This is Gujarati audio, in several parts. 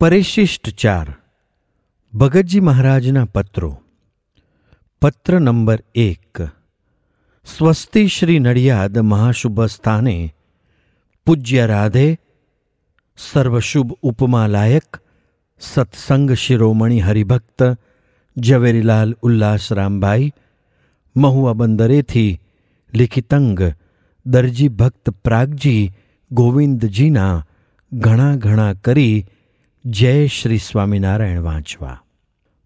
પરિશિષ્ટ ચાર ભગતજી મહારાજના પત્રો પત્ર નંબર એક સ્વસ્તિ શ્રી નડિયાદ મહાશુભ સ્થાને પૂજ્ય રાધે સર્વશુભ ઉપમા લાયક સત્સંગ શિરોમણી હરિભક્ત ઝવેરીલાલ ઉલ્લાસરામભાઈ મહુવા બંદરેથી લિખિતંગ દરજી ભક્ત પ્રાગજી ગોવિંદજીના ઘણા ઘણા કરી જય શ્રી સ્વામિનારાયણ વાંચવા.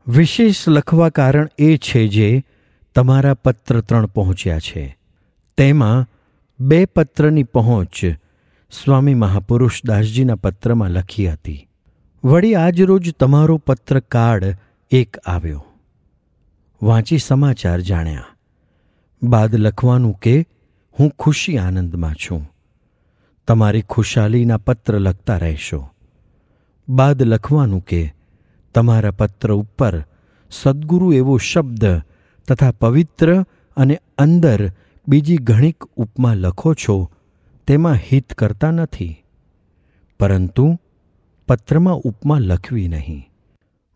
વિશેષ લખવા કારણ એ છે જે તમારા પત્ર ત્રણ પહોંચ્યા છે. તેમાં બે પત્રની પહોંચ સ્વામી મહાપુરુષ દાસજીના પત્રમાં લખી હતી. વળી આજરોજ તમારો પત્ર કાર્ડ એક આવ્યો. વાંચી સમાચાર જાણ્યા. બાદ લખવાનું કે હું ખુશી આનંદમાં છું. તમારી ખુશાલીના પત્ર લખતા રહેશો. બાદ લખવાનું કે, તમારા પત્ર ઉપર સદ્ગુરુ એવો શબ્દ તથા પવિત્ર અને અંદર બીજી ઘણીક ઉપમા લખો છો, તેમાં હિત કરતા નથી. પરંતુ પત્રમાં ઉપમા લખવી નહીં.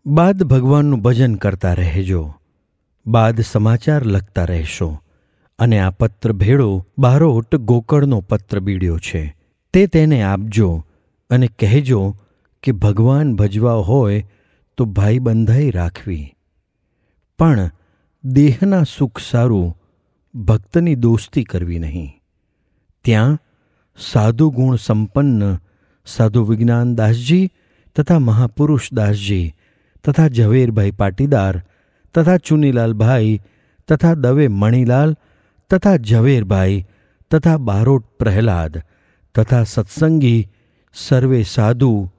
બાદ ભગવાનનું ભજન કરતા રહેજો. બાદ સમાચાર લખતા રહેશો. અને આ પત્ર ભેળો બારોટ ગોકળનો પત્ર બીડ્યો છે. તે તેને આપજો અને કહેજો કે ભગવાન ભજવા હોય તો ભાઈ બંધાઈ રાખવી. પણ દેહના સુખ સારું ભક્તની દોસ્તી કરવી નહીં. ત્યાં સાધુ ગુણ સંપન્ન સાધુ વિજ્ઞાનદાસજી તથા મહાપુરુષ દાસજી તથા ઝવેરભાઈ પાટીદાર તથા ચુનીલાલભાઈ તથા દવે મણિલાલ તથા ઝવેરભાઈ તથા બારોટ પ્રહલાદ તથા સત્સંગી સર્વે સાધુ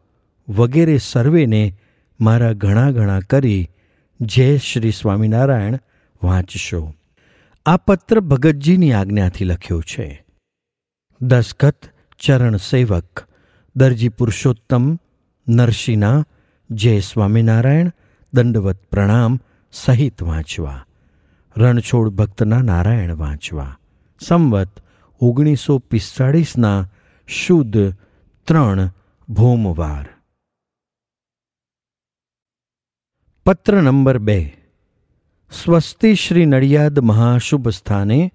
વગેરે સર્વેને મારા ઘણા ઘણા કરી જય શ્રી સ્વામિનારાયણ વાંચશો. આ પત્ર ભગતજીની આજ્ઞાથી લખ્યો છે. દસખત ચરણ સેવક, દરજી પુરુષોત્તમ, નરસિંહના જય સ્વામિનારાયણ, દંડવત પ્રણામ સહિત વાંચવા. રણછોડ ભક્તના નારાયણ વાંચવા. સંવત ઓગણીસો પિસ્તાળીસના શુદ્ધ ત્રણ ભોમવાર. પત્ર નંબર બે. સ્વસ્તિ શ્રી નડિયાદ મહાશુભ સ્થાને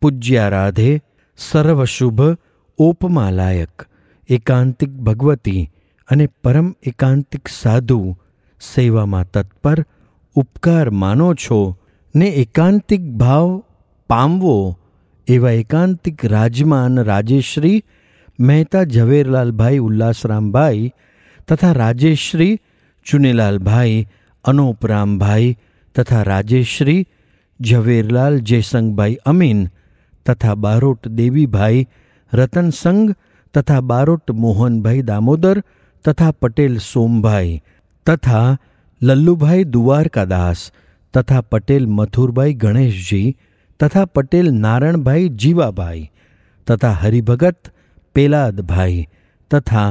પૂજ્યા રાધે સર્વશુભ ઓપમાલાયક એકાંતિક ભગવતી અને પરમ એકાંતિક સાધુ સેવામાં તત્પર ઉપકાર માનો છો ને એકાંતિક ભાવ પામવો એવા એકાંતિક રાજમાન રાજેશ્રી મહેતા ઝવેરલાલભાઈ ઉલ્લાસરામભાઈ તથા રાજેશ્રી ચુનીલાલભાઈ અનોપરામભાઈ તથા રાજેશ્રી, ઝવેરલાલ, જયસંગભાઈ અમીન તથા બારોટ દેવીભાઈ રતનસંગ તથા બારોટ મોહનભાઈ દામોદર તથા પટેલ સોમભાઈ તથા લલ્લુભાઈ દુવારકાદાસ તથા પટેલ મથુરભાઈ ગણેશજી તથા પટેલ નારણભાઈ જીવાભાઈ તથા હરિભગત પેલાદભાઈ તથા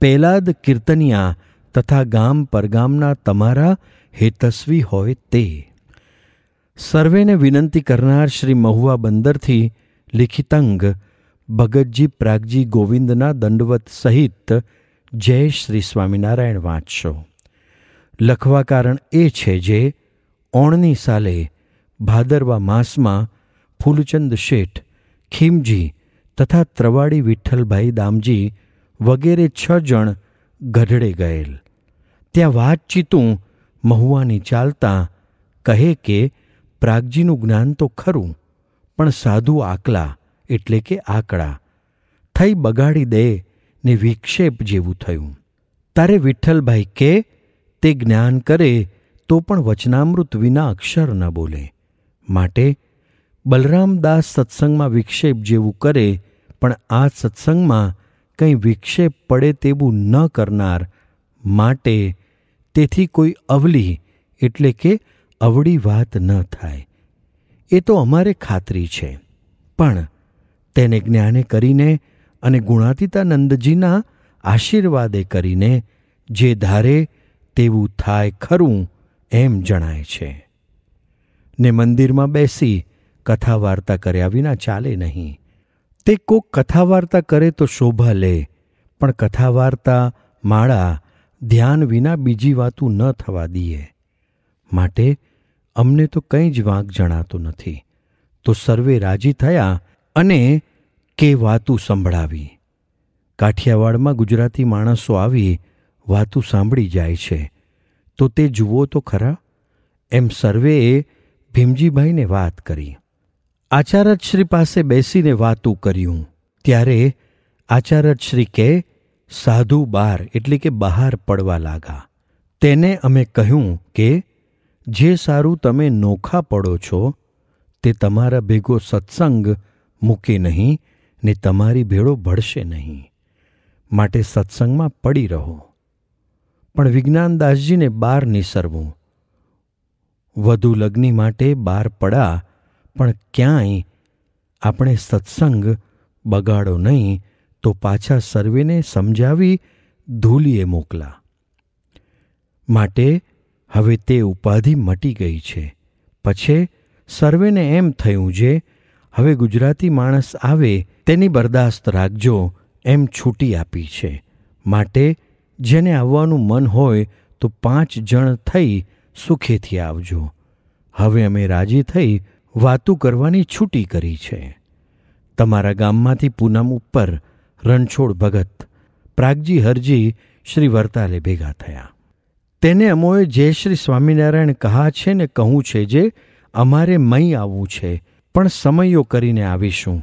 પેલાદ કીર્તનિયા તથા ગામ પરગામના તમારા હેતસ્વી હોય તે. સર્વેને વિનંતી કરનાર શ્રી મહુવા બંદરથી લિખિતંગ ભગતજી પ્રાગજી ગોવિંદના દંડવત સહિત જય શ્રી સ્વામિનારાયણ વાંચશો. લખવા કારણ એ છે જે ઓણની સાલે ભાદરવા માસમાં ફૂલચંદ શેઠ, ખીમજી તથા ત્રવાડી વિઠ્ઠલભાઈ દામજી વગેરે છ જણ ગઢડે ગયેલ. ત્યાં વાતચીતું મહુવાની ચાલતા કહે કે, પ્રાગજીનું જ્ઞાન તો ખરું, પણ સાધુ આકલા એટલે કે આકડા થઈ બગાડી દે ને વિક્ષેપ જેવું થયું. તારે વિઠ્ઠલભાઈ કે, તે જ્ઞાન કરે તો પણ વચનામૃત વિના અક્ષર ન બોલે. માટે બલરામદાસ સત્સંગમાં વિક્ષેપ જેવું કરે, પણ આ સત્સંગમાં કંઈ વિક્ષેપ પડે તેવું ન કરનાર માટે તેથી કોઈ અવલી એટલે કે અવળી વાત ન થાય. એ તો અમારે ખાતરી છે. પણ તેને જ્ઞાને કરીને અને ગુણાતીતાનંદજીના આશીર્વાદે કરીને જે ધારે તેવું થાય ખરું એમ જણાય છે. ને મંદિરમાં બેસી કથા વાર્તા કર્યા વિના ચાલે નહીં. તે કોક કથા વાર્તા કરે તો શોભા લે, પણ કથા વાર્તા માળા ધ્યાન વિના બીજી વાતું ન થવા દઈએ માટે અમને તો કંઈ જ વાંક જણાતો નથી. તો સર્વે રાજી થયા અને કે વાતું સંભળાવી. કાઠિયાવાડમાં ગુજરાતી માણસો આવી વાતું સાંભળી જાય છે. તો તે જુઓ તો ખરા? એમ સર્વેએ ભીમજીભાઈને વાત કરી. આચાર્યશ્રી પાસે બેસીને વાતું કર્યું. ત્યારે આચાર્યશ્રી કે સાધુ બાર એટલે કે બહાર પડવા લાગા તેને અમે કહ્યું કે, જે સારું તમે નોખા પડો છો, તે તમારા ભેગો સત્સંગ મૂકે નહીં ને તમારી ભેળો ભળશે નહીં. માટે સત્સંગમાં પડી રહો. પણ વિજ્ઞાનદાસજીને બાર નિસરવું. વધુ લગ્ની માટે બાર પડા પણ ક્યાંય આપણે સત્સંગ બગાડો નહીં, તો પાછા સર્વેને સમજાવી ધૂલીએ મોકલા. માટે હવે તે ઉપાધિ મટી ગઈ છે. પછી સર્વેને એમ થયું જે, હવે ગુજરાતી માણસ આવે, તેની બરદાસ્ત રાખજો, એમ છૂટી આપી છે. માટે જેને આવવાનું મન હોય, તો પાંચ જણ થઈ સુખેથી આવજો. હવે અમે રાજી થઈ વાતું કરવાની છૂટી કરી છે. તમારા ગામમાંથી પૂનમ ઉપર રણછોડ ભગત, પ્રાગજી હરજી શ્રી વર્તાલે ભેગા થયા. તેને અમોએ જે શ્રી સ્વામિનારાયણ કહા છે ને કહું છે જે અમારે મય આવવું છે, પણ સમયો કરીને આવીશું.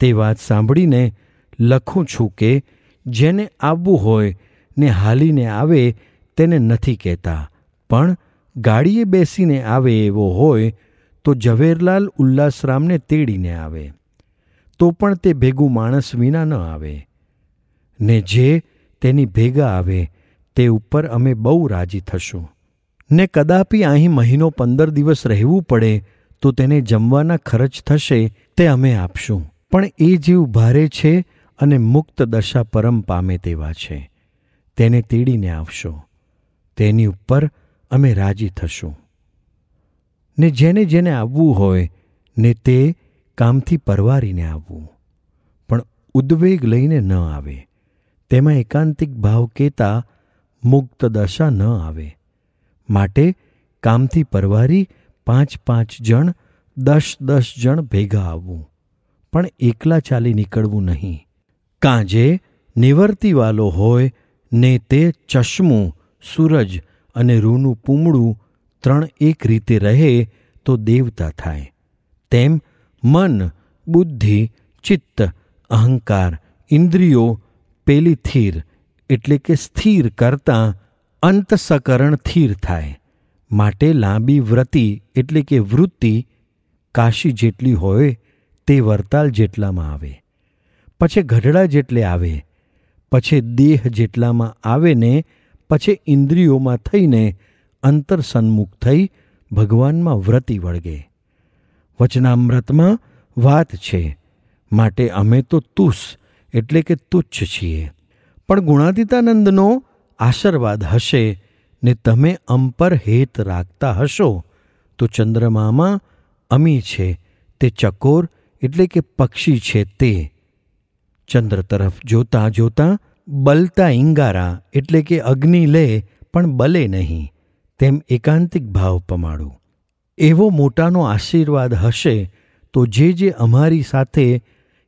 તે વાત સાંભળીને લખું છું કે જેને આવવું હોય ને હાલીને આવે તેને નથી કહેતા, પણ ગાડીએ બેસીને આવે એવો હોય તો ઝવેરલાલ ઉલ્લાસરામને તેડીને આવે. તો પણ તે ભેગું માણસ વિના ન આવે. ને જે તેની ભેગા આવે, તે ઉપર અમે બહુ રાજી થશું. ને કદાપી અહીં મહિનો પંદર દિવસ રહેવું પડે, તો તેને જમવાના ખર્ચ થશે, તે અમે આપશું. પણ એ જીવ ભારે છે અને મુક્ત દશા પરમ પામે તેવા છે. તેને તેડીને આવશો. તેની ઉપર અમે રાજી થશું. ને જેને જેને આવવું હોય ને તે કામથી પરવારીને આવવું. પણ ઉદ્વેગ લઈને ન આવે. તેમાં એકાંતિક ભાવ કહેતા મુક્ત દશા ન આવે. માટે કામથી પરવારી પાંચ પાંચ જણ, દસ દસ જણ ભેગા આવવું. પણ એકલા ચાલી નીકળવું નહીં. કાંજે નિવર્તીવાલો હોય ને તે ચશ્મું, સૂરજ અને રૂનું પૂમડું ત્રણ એક રીતે રહે તો દેવતા થાય. તેમ મન, બુદ્ધિ, ચિત્ત, અહંકાર, ઇન્દ્રિયો પેલી થીર એટલે કે સ્થિર કરતાં અંતસકરણ થીર થાય. માટે લાંબી વ્રતિ એટલે કે વૃત્તિ કાશી જેટલી હોય તે વરતાલ જેટલામાં આવે. પછી ગઢડા જેટલે આવે, પછી દેહ જેટલામાં આવે ને પછી ઇન્દ્રિયોમાં થઈને અંતર સન્મુખ થઈ ભગવાનમાં વ્રતિ વળગે. વચનામૃતમાં વાત છે, માટે અમે તો તુસ, એટલે કે તુચ્છ છીએ. પણ ગુણાતીતાનંદનો આશીર્વાદ હશે ને તમે અંપર હેત રાખતા હશો, તો ચંદ્રમામાં અમી છે, તે ચકોર એટલે કે પક્ષી છે તે. ચંદ્ર તરફ જોતાં જોતાં બલતા ઈંગારા એટલે કે અગ્નિ લે, પણ બલે નહીં. તેમ એકાંતિક ભાવ પમાડું. એવો મોટાનો આશીર્વાદ હશે તો જે જે અમારી સાથે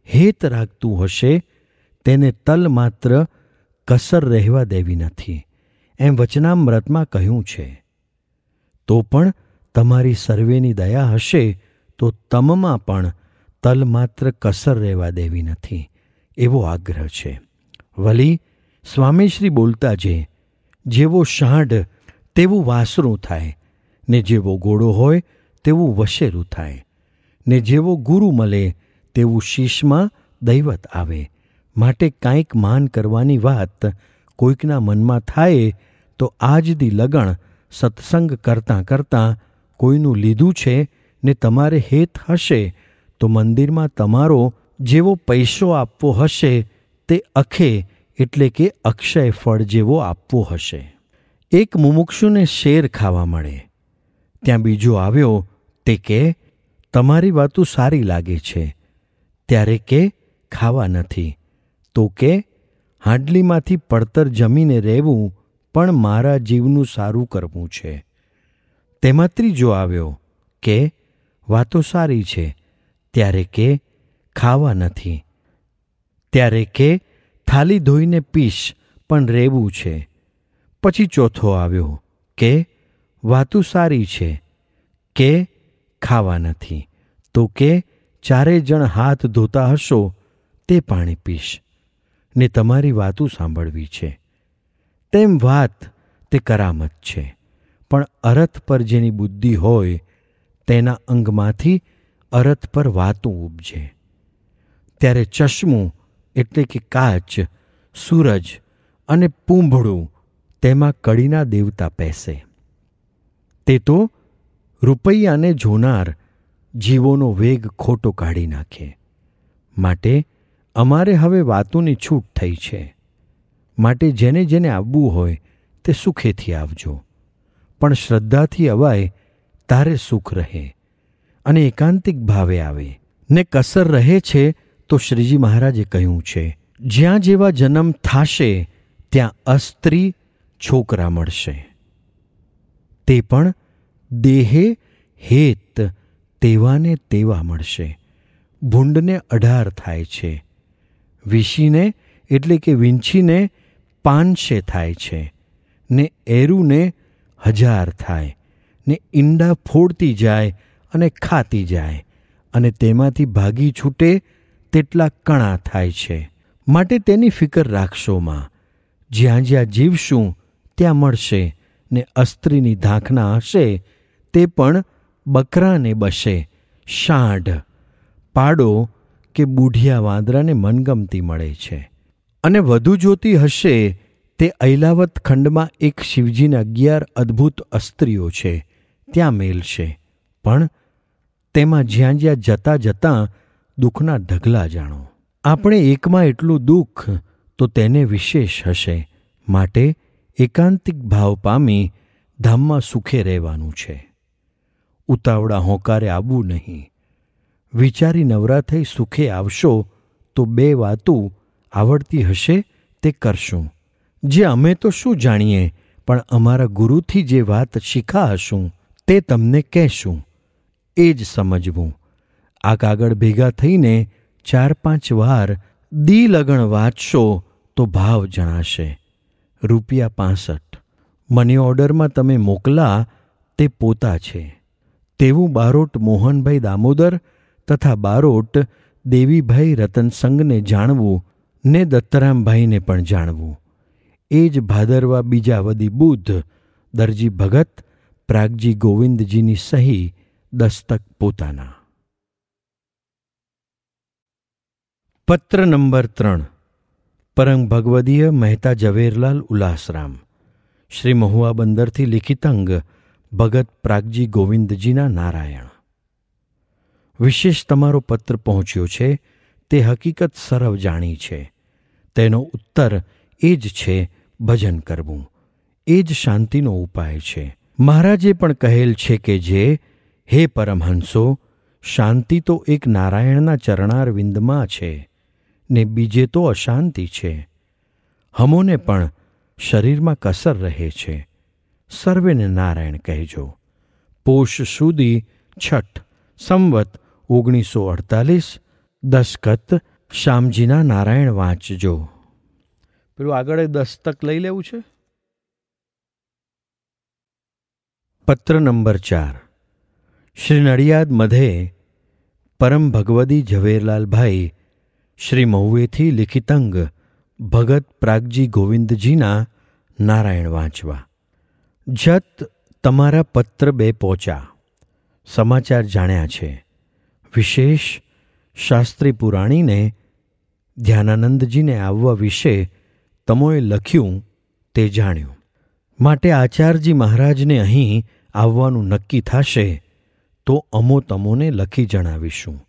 હેત રાખતું હશે, તેને તલ માત્ર કસર રહેવા દેવી નથી, એમ વચનામૃતમાં કહ્યું છે. તો પણ તમારી સર્વેની દયા હશે તો તમમાં પણ તલ માત્ર કસર રહેવા દેવી નથી, એવો આગ્રહ છે. વલી, સ્વામીશ્રી બોલતા જે, જેવો શાંઢ તેવું વાસરું થાય, ને જેવો ઘોડો હોય તેવું વશેરું થાય, ને જેવો ગુરુ મળે તેવું શીશમાં દૈવત આવે. માટે કાંઈક માન કરવાની વાત કોઈકના મનમાં થાય તો આજથી લગણ સત્સંગ કરતાં કરતાં કોઈનું લીધું છે ને તમારે હેત હશે તો મંદિરમાં તમારો જેવો પૈસો આપવો હશે તે અખે એટલે કે અક્ષય ફળ જેવો આપવો હશે. એક મુમુક્ષુને શેર ખાવા મળે. ત્યાં બીજો આવ્યો, તે કે, તમારી વાતો સારી લાગે છે. ત્યારે કે, ખાવા નથી. તો કે, હાંડલીમાંથી પડતર જમીને રહેવું પણ મારા જીવનું સારું કરવું છે. તેમાં ત્રીજો આવ્યો, કે, વાતો સારી છે. ત્યારે કે, ખાવા નથી. ત્યારે કે, થાલી ધોઈને પીશ પણ રહેવું છે. પછી ચોથો આવ્યો, કે, વાતું સારી છે, કે, ખાવા નથી. તો કે, ચારે જણ હાથ ધોતા હશો, તે પાણી પીશ. ને તમારી વાતું સાંભળવી છે. તેમ વાત તે કરામત છે. પણ અરથ પર જેની બુદ્ધિ હોય, તેના અંગમાંથી અરથ પર વાતું ઉપજે. ત્યારે ચશ્મું એટલે કે કાચ, સૂરજ અને પૂંભળું તેમાં કડીના દેવતા પહેશે તે તો રૂપૈયાને જોનાર જીવોનો વેગ ખોટો કાઢી નાખે. માટે અમારે હવે વાતોની છૂટ થઈ છે. માટે જેને જેને આવવું હોય તે સુખેથી આવજો. પણ શ્રદ્ધાથી અવાય તારે સુખ રહે અને એકાંતિક ભાવે આવે. ને કસર રહે છે તો શ્રીજી મહારાજે કહ્યું છે, જ્યાં જેવા જન્મ થાશે, ત્યાં અસ્ત્રી છોકરા મળશે. તે પણ દેહે હેત તેવાને તેવા મળશે. ભૂંડને અઢાર થાય છે. વિશીને એટલે કે વીંછીને પાંચસે થાય છે. ને એરુને હજાર થાય. ને ઈંડા ફોડતી જાય અને ખાતી જાય. અને તેમાંથી ભાગી છૂટે તેટલા કણા થાય છે. માટે તેની ફિકર રાખશોમાં જ્યાં જ્યાં જીવશું ત્યાં મળશે ને અસ્ત્રીની ધાંખના હશે, તે પણ બકરાને બસે, શાંઢ, પાડો કે બુઢિયા વાંદરાને મનગમતી મળે છે. અને વધુ જોતી હશે, તે ઐલાવત ખંડમાં એક શિવજીના અગિયાર અદ્ભુત અસ્ત્રીઓ છે, ત્યાં મેલશે. પણ તેમાં જ્યાં જ્યાં જતાં જતાં દુઃખના ઢગલા જાણો. આપણે એકમાં એટલું દુઃખ તો તેને વિશેષ હશે. માટે એકાંતિક ભાવ પામી ધામમાં સુખે રહેવાનું છે. ઉતાવળા હોંકારે આવવું નહીં. વિચારી નવરા થઈ સુખે આવશો તો બે વાતું આવડતી હશે તે કરશું. જે અમે તો શું જાણીએ, પણ અમારા ગુરુથી જે વાત શીખા હશું તે તમને કહેશું. એ જ સમજવું. આ કાગળ ભેગા થઈને ચાર પાંચ વાર દી લગણ વાંચશો તો ભાવ જણાશે. રૂપિયા પાસઠ. મની ઓર્ડરમાં તમે મોકલા તે પોતા છે. તેવું બારોટ મોહનભાઈ દામોદર તથા બારોટ દેવીભાઈ રતનસંગને જાણવું ને દત્તરામભાઈને પણ જાણવું. એ જ ભાદરવા બીજા વદી બુધ, દરજી ભગત, પ્રાગજી ગોવિંદજીની સહી, દસ્તક પોતાના. પત્ર નંબર ત્રણ. પરમ ભગવદીય મહેતા ઝવેરલાલ ઉલ્લાસરામ શ્રી મહુવા બંદરથી લિખિત અંગ ભગત પ્રાગજી ગોવિંદજીના નારાયણ. વિશેષ તમારો પત્ર પહોંચ્યો છે, તે હકીકત સરવ જાણી છે. તેનો ઉત્તર એ જ છે, ભજન કરવું. એ જ શાંતિનો ઉપાય છે. મહારાજે પણ કહેલ છે કે જે, હે પરમહંસો, શાંતિ તો એક નારાયણના ચરણાર વિંદમાં છે. ને બીજે તો અશાંતિ છે. હમોને પણ શરીરમાં કસર રહે છે. સર્વેને નારાયણ કહેજો. પોષ સુધી છઠ, સંવત ઓગણીસો અડતાલીસ, દસકત શ્યામજીના નારાયણ વાંચજો. પેલું આગળ દસ્તક લઈ લેવું છે? પત્ર નંબર ચાર. શ્રી નડિયાદ મધે પરમ ભગવદી ઝવેરલાલભાઈ શ્રી મહુએથી લિખિતંગ ભગત પ્રાગજી ગોવિંદજીના નારાયણ વાંચવા. જત તમારા પત્ર બે પહોંચ્યા સમાચાર જાણ્યા છે. વિશેષ શાસ્ત્રી પુરાણીને ધ્યાનાનંદજીને આવવા વિશે તમોએ લખ્યું તે જાણ્યું. માટે આચાર્યજી મહારાજને અહીં આવવાનું નક્કી થશે તો અમો તમોને લખી જણાવીશું.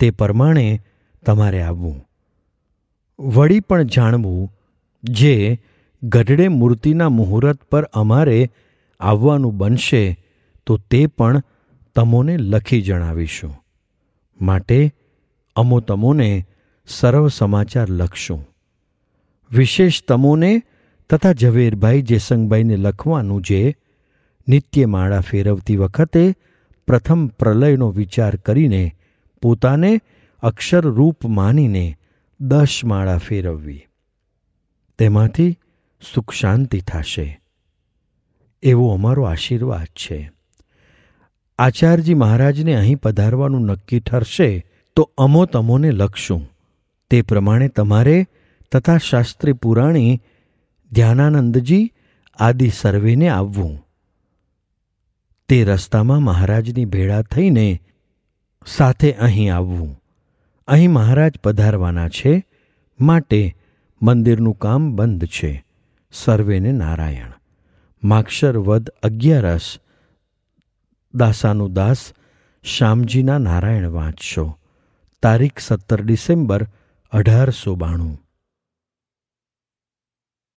તે પ્રમાણે તમારે આવવું. વળી પણ જાણવું, જે ગઢડે મૂર્તિના મુહૂર્ત પર અમારે આવવાનું બનશે, તો તે પણ તમોને લખી જણાવીશું. માટે અમો તમોને સર્વ સમાચાર લખશું. વિશેષ તમોને તથા ઝવેરભાઈ જેસંગભાઈને લખવાનું જે નિત્ય માળા ફેરવતી વખતે પ્રથમ પ્રલયનો વિચાર કરીને પોતાને અક્ષરરૂપ માનીને દશ માળા ફેરવવી. તેમાંથી સુખ શાંતિ થશે. એવો અમારો આશીર્વાદ છે. આચાર્યજી મહારાજને અહીં પધારવાનું નક્કી ઠરશે તો અમો તમોને લખશું. તે પ્રમાણે તમારે તથા શાસ્ત્રી પુરાણી ધ્યાનાનંદજી આદિ સર્વેને આવવું. તે રસ્તામાં મહારાજની ભેળા થઈને સાથે અહીં આવવું. અહીં મહારાજ પધારવાના છે, માટે મંદિરનું કામ બંધ છે. સર્વેને નારાયણ. માક્ષર વદ અગિયારસ. દાસાનું દાસ, શ્યામજીના નારાયણ વાંચશો. તારીખ સત્તર ડિસેમ્બર અઢારસો બાણું.